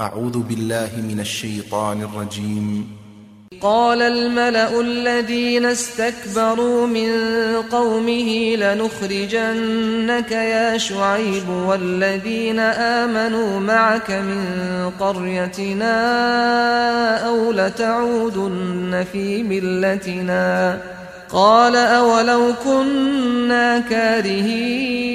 أعوذ بالله من الشيطان الرجيم. قال الملأ الذين استكبروا من قومه لنخرجنك يا شعيب والذين آمنوا معك من قريتنا أو لتعودن في ملتنا. قال أولو كنا كارهين.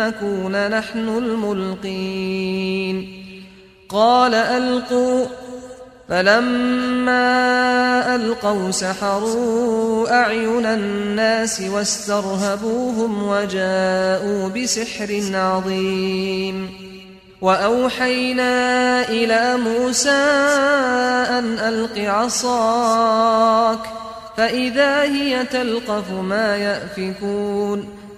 نكون نحن الملقين. قال ألقوا. فلما ألقوا سحروا أعين الناس واسترهبوهم وجاءوا بسحر عظيم. وأوحينا إلى موسى أن ألق عصاك فإذا هي تلقف ما يأفكون.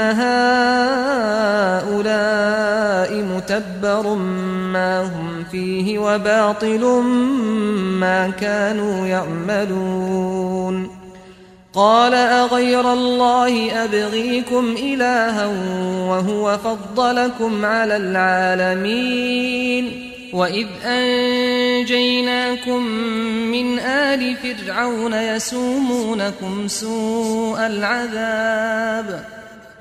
هؤلاء متبر ما هم فيه وباطل ما كانوا يعملون قال أغير الله أبغيكم إلها وهو فضلكم على العالمين وإذ أنجيناكم من آل فرعون يسومونكم سوء العذاب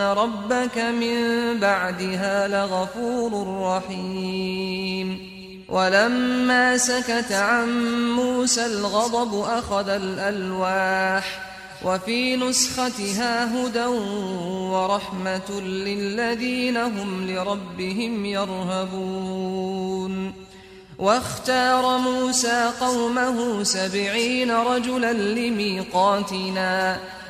ربك من بعدها لغفور رحيم ولما سكت عن موسى الغضب أخذ الألواح وفي نسختها هدى ورحمة للذين هم لربهم يرهبون واختار موسى قومه سبعين رجلا لميقاتنا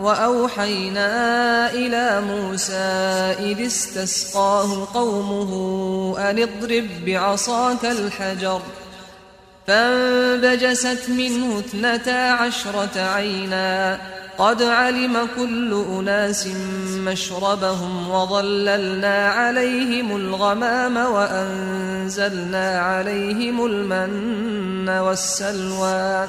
وأوحينا إلى موسى إذ استسقاه قومه أن اضرب بعصاك الحجر ۖ فانبجست منه اثنتا عشرة عينا قد علم كل أناس مشربهم وظللنا عليهم الغمام وأنزلنا عليهم المن والسلوى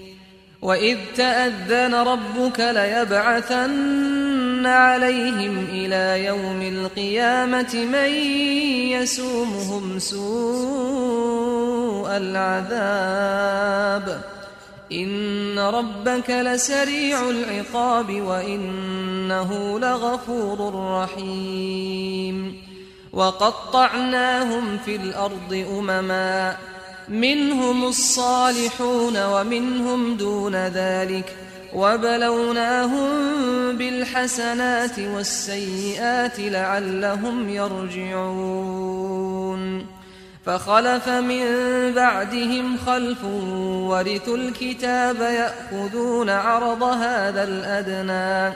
وإذ تأذن ربك ليبعثن عليهم إلى يوم القيامة من يسومهم سوء العذاب إن ربك لسريع العقاب وإنه لغفور رحيم وقطعناهم في الأرض أمما منهم الصالحون ومنهم دون ذلك وبلوناهم بالحسنات والسيئات لعلهم يرجعون. فخلف من بعدهم خلف ورثوا الكتاب يأخذون عرض هذا الأدنى.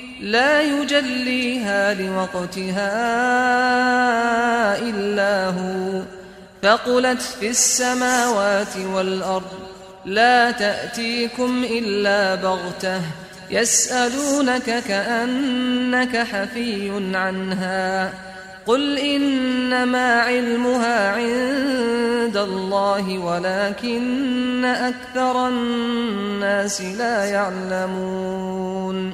لا يجليها لوقتها إلا هو. فقلت في السماوات والأرض لا تأتيكم إلا بغتة يسألونك كأنك حفي عنها. قل إنما علمها عند الله ولكن أكثر الناس لا يعلمون.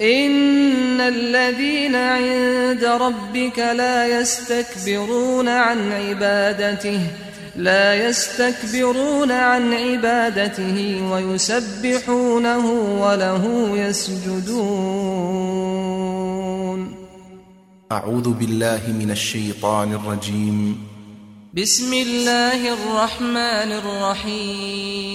إن الذين عند ربك لا يستكبرون عن عبادته لا يستكبرون عن عبادته ويسبحونه وله يسجدون. أعوذ بالله من الشيطان الرجيم. بسم الله الرحمن الرحيم.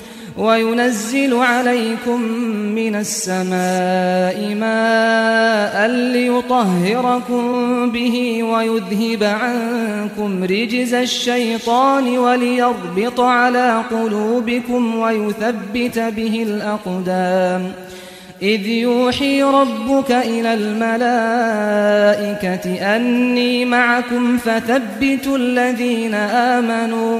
وينزل عليكم من السماء ماء ليطهركم به ويذهب عنكم رجز الشيطان وليربط على قلوبكم ويثبت به الأقدام. إذ يوحي ربك إلى الملائكة أني معكم فثبتوا الذين آمنوا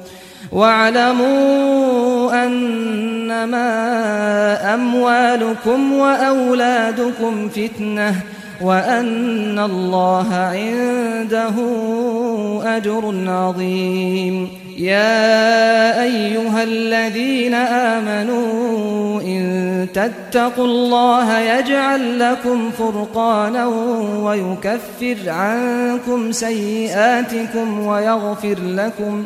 واعلموا أنما أموالكم وأولادكم فتنة وأن الله عنده أجر عظيم. يا أيها الذين آمنوا إن تتقوا الله يجعل لكم فرقانا ويكفر عنكم سيئاتكم ويغفر لكم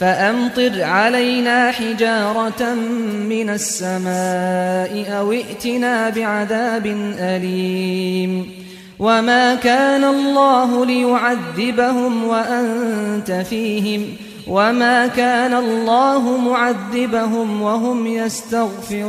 فأمطر علينا حجارة من السماء أو ائتنا بعذاب أليم. وما كان الله ليعذبهم وأنت فيهم. وما كان الله معذبهم وهم يستغفرون.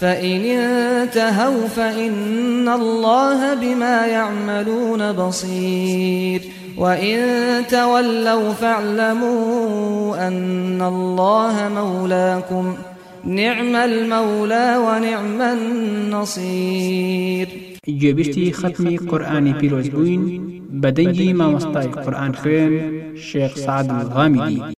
فإن انتهوا فإن الله بما يعملون بصير وإن تولوا فاعلموا أن الله مولاكم نعم المولى ونعم النصير گوێبیشتی ختمی پیرۆز بووین بەدەنگی مامۆستای قورآان خوێن شێخ سعد غامیدی